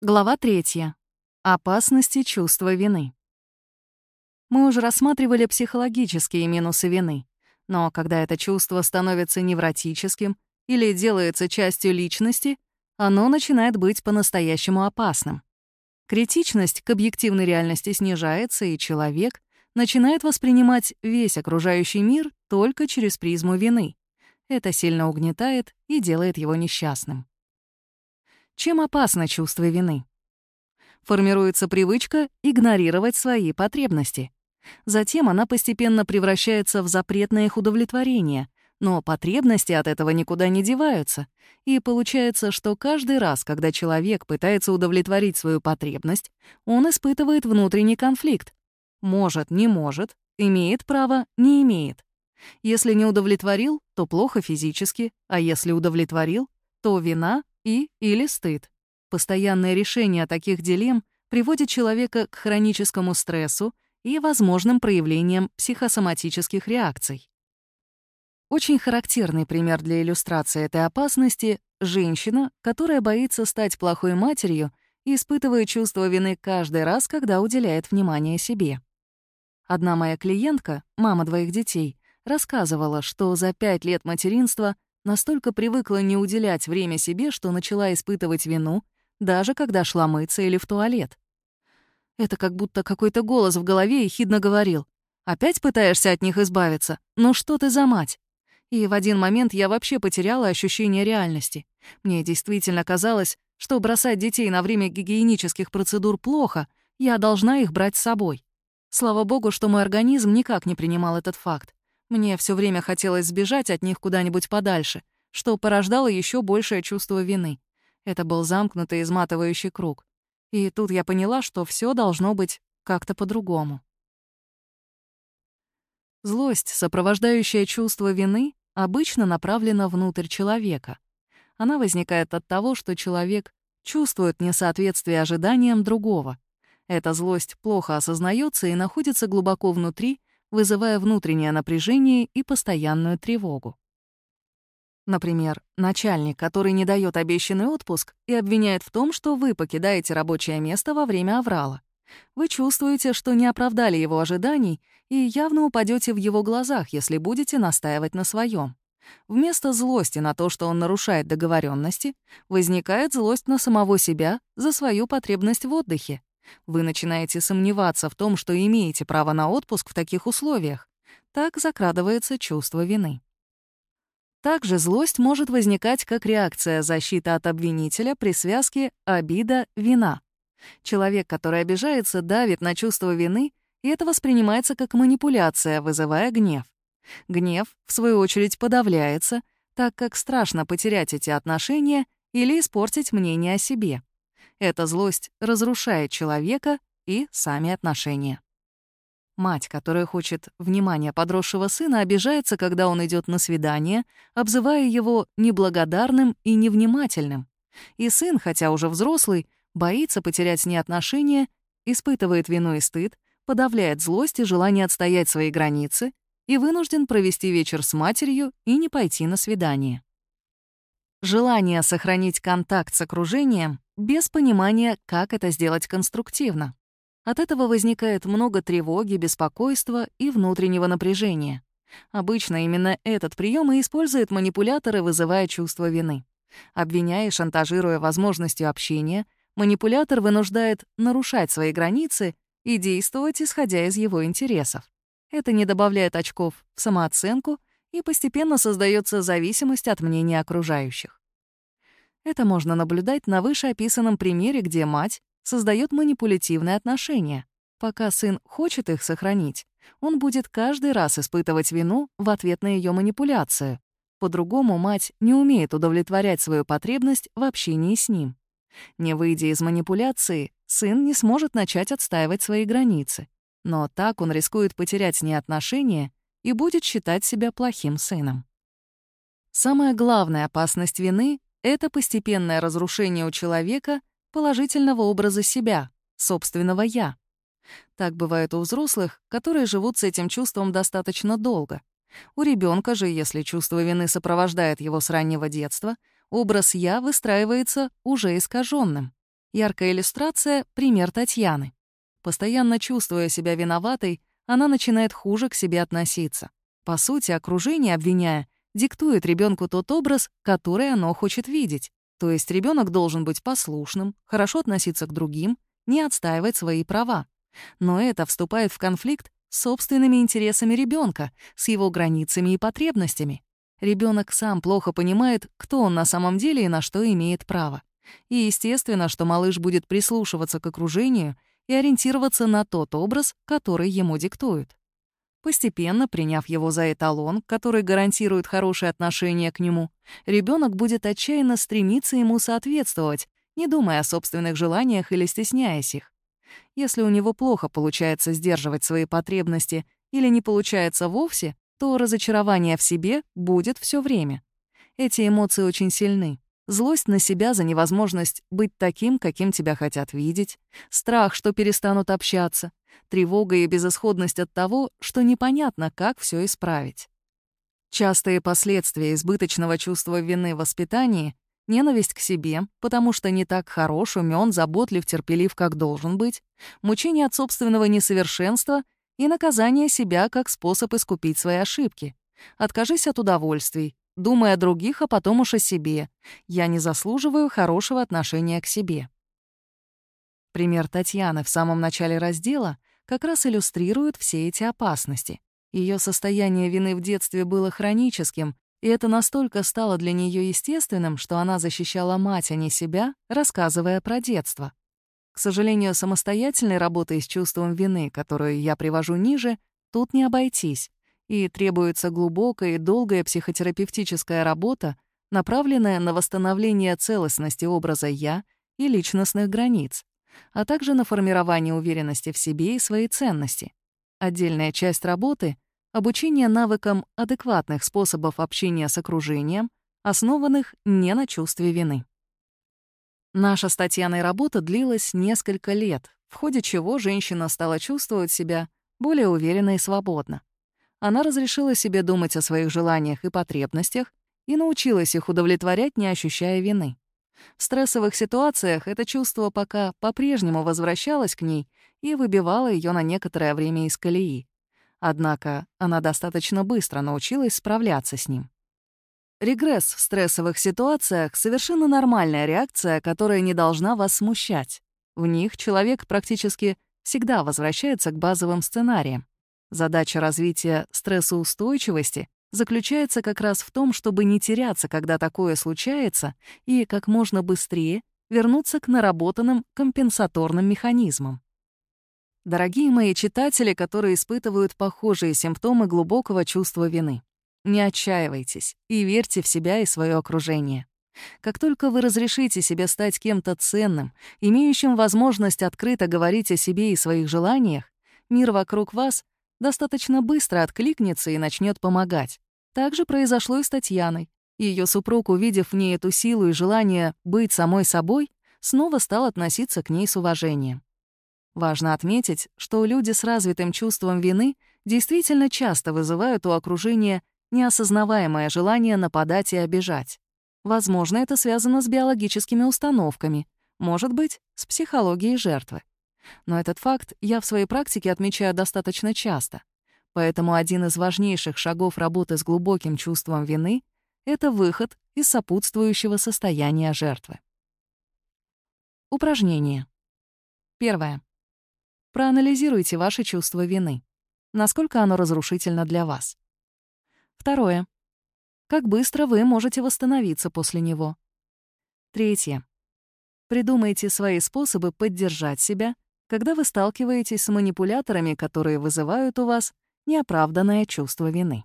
Глава 3. Опасности чувства вины. Мы уже рассматривали психологические минусы вины. Но когда это чувство становится невротическим или делается частью личности, оно начинает быть по-настоящему опасным. Критичность к объективной реальности снижается, и человек начинает воспринимать весь окружающий мир только через призму вины. Это сильно угнетает и делает его несчастным. Чем опасно чувство вины? Формируется привычка игнорировать свои потребности. Затем она постепенно превращается в запрет на их удовлетворение, но потребности от этого никуда не деваются. И получается, что каждый раз, когда человек пытается удовлетворить свою потребность, он испытывает внутренний конфликт. Может, не может, имеет право, не имеет. Если не удовлетворил, то плохо физически, а если удовлетворил, то вина и или стыд. Постоянное решение таких дилемм приводит человека к хроническому стрессу и возможным проявлениям психосоматических реакций. Очень характерный пример для иллюстрации этой опасности — женщина, которая боится стать плохой матерью и испытывает чувство вины каждый раз, когда уделяет внимание себе. Одна моя клиентка, мама двоих детей, рассказывала, что за пять лет материнства Настолько привыкла не уделять время себе, что начала испытывать вину, даже когда шла мыться или в туалет. Это как будто какой-то голос в голове ехидно говорил. «Опять пытаешься от них избавиться? Ну что ты за мать?» И в один момент я вообще потеряла ощущение реальности. Мне действительно казалось, что бросать детей на время гигиенических процедур плохо, я должна их брать с собой. Слава богу, что мой организм никак не принимал этот факт. Мне все время хотелось сбежать от них куда-нибудь подальше, что порождало еще большее чувство вины. Это был замкнутый изматывающий круг. И тут я поняла, что все должно быть как-то по-другому. Злость, сопровождающая чувство вины, обычно направлена внутрь человека. Она возникает от того, что человек чувствует несоответствие ожиданиям другого. Эта злость плохо осознается и находится глубоко внутри вызывая внутреннее напряжение и постоянную тревогу. Например, начальник, который не дает обещанный отпуск и обвиняет в том, что вы покидаете рабочее место во время аврала. Вы чувствуете, что не оправдали его ожиданий и явно упадете в его глазах, если будете настаивать на своем. Вместо злости на то, что он нарушает договоренности, возникает злость на самого себя за свою потребность в отдыхе. Вы начинаете сомневаться в том, что имеете право на отпуск в таких условиях. Так закрадывается чувство вины. Также злость может возникать как реакция защиты от обвинителя при связке обида-вина. Человек, который обижается, давит на чувство вины, и это воспринимается как манипуляция, вызывая гнев. Гнев, в свою очередь, подавляется, так как страшно потерять эти отношения или испортить мнение о себе. Эта злость разрушает человека и сами отношения. Мать, которая хочет внимания подросшего сына, обижается, когда он идет на свидание, обзывая его неблагодарным и невнимательным. И сын, хотя уже взрослый, боится потерять с ней отношения, испытывает вину и стыд, подавляет злость и желание отстоять свои границы и вынужден провести вечер с матерью и не пойти на свидание. Желание сохранить контакт с окружением без понимания, как это сделать конструктивно. От этого возникает много тревоги, беспокойства и внутреннего напряжения. Обычно именно этот прием и используют манипуляторы, вызывая чувство вины. Обвиняя и шантажируя возможностью общения, манипулятор вынуждает нарушать свои границы и действовать, исходя из его интересов. Это не добавляет очков в самооценку и постепенно создается зависимость от мнения окружающих. Это можно наблюдать на вышеописанном примере, где мать создает манипулятивные отношения. Пока сын хочет их сохранить, он будет каждый раз испытывать вину в ответ на ее манипуляцию. По-другому мать не умеет удовлетворять свою потребность в общении с ним. Не выйдя из манипуляции, сын не сможет начать отстаивать свои границы. Но так он рискует потерять с ней отношения и будет считать себя плохим сыном. Самая главная опасность вины — это постепенное разрушение у человека положительного образа себя, собственного «я». Так бывает у взрослых, которые живут с этим чувством достаточно долго. У ребенка же, если чувство вины сопровождает его с раннего детства, образ «я» выстраивается уже искаженным. Яркая иллюстрация — пример Татьяны. Постоянно чувствуя себя виноватой, она начинает хуже к себе относиться. По сути, окружение, обвиняя, диктует ребенку тот образ, который оно хочет видеть. То есть ребенок должен быть послушным, хорошо относиться к другим, не отстаивать свои права. Но это вступает в конфликт с собственными интересами ребенка, с его границами и потребностями. Ребенок сам плохо понимает, кто он на самом деле и на что имеет право. И естественно, что малыш будет прислушиваться к окружению и ориентироваться на тот образ, который ему диктуют. Постепенно, приняв его за эталон, который гарантирует хорошие отношения к нему, ребенок будет отчаянно стремиться ему соответствовать, не думая о собственных желаниях или стесняясь их. Если у него плохо получается сдерживать свои потребности или не получается вовсе, то разочарование в себе будет все время. Эти эмоции очень сильны. Злость на себя за невозможность быть таким, каким тебя хотят видеть, страх, что перестанут общаться, тревога и безысходность от того, что непонятно, как все исправить. Частые последствия избыточного чувства вины в воспитании — ненависть к себе, потому что не так хорош, умен, заботлив, терпелив, как должен быть, мучение от собственного несовершенства и наказание себя как способ искупить свои ошибки. Откажись от удовольствий, думая о других, а потом уж о себе. Я не заслуживаю хорошего отношения к себе. Пример Татьяны в самом начале раздела как раз иллюстрирует все эти опасности. Ее состояние вины в детстве было хроническим, и это настолько стало для нее естественным, что она защищала мать, а не себя, рассказывая про детство. К сожалению, самостоятельной работой с чувством вины, которую я привожу ниже, тут не обойтись и требуется глубокая и долгая психотерапевтическая работа, направленная на восстановление целостности образа «я» и личностных границ, а также на формирование уверенности в себе и своей ценности. Отдельная часть работы — обучение навыкам адекватных способов общения с окружением, основанных не на чувстве вины. Наша с Татьяной работа длилась несколько лет, в ходе чего женщина стала чувствовать себя более уверенно и свободно она разрешила себе думать о своих желаниях и потребностях и научилась их удовлетворять, не ощущая вины. В стрессовых ситуациях это чувство пока по-прежнему возвращалось к ней и выбивало ее на некоторое время из колеи. Однако она достаточно быстро научилась справляться с ним. Регресс в стрессовых ситуациях — совершенно нормальная реакция, которая не должна вас смущать. В них человек практически всегда возвращается к базовым сценариям. Задача развития стрессоустойчивости заключается как раз в том, чтобы не теряться, когда такое случается, и как можно быстрее вернуться к наработанным компенсаторным механизмам. Дорогие мои читатели, которые испытывают похожие симптомы глубокого чувства вины, не отчаивайтесь и верьте в себя и свое окружение. Как только вы разрешите себе стать кем-то ценным, имеющим возможность открыто говорить о себе и своих желаниях, мир вокруг вас достаточно быстро откликнется и начнет помогать. Так же произошло и с Татьяной. Ее супруг, увидев в ней эту силу и желание быть самой собой, снова стал относиться к ней с уважением. Важно отметить, что люди с развитым чувством вины действительно часто вызывают у окружения неосознаваемое желание нападать и обижать. Возможно, это связано с биологическими установками, может быть, с психологией жертвы. Но этот факт я в своей практике отмечаю достаточно часто. Поэтому один из важнейших шагов работы с глубоким чувством вины — это выход из сопутствующего состояния жертвы. Упражнение. Первое. Проанализируйте ваше чувство вины. Насколько оно разрушительно для вас. Второе. Как быстро вы можете восстановиться после него. Третье. Придумайте свои способы поддержать себя когда вы сталкиваетесь с манипуляторами, которые вызывают у вас неоправданное чувство вины.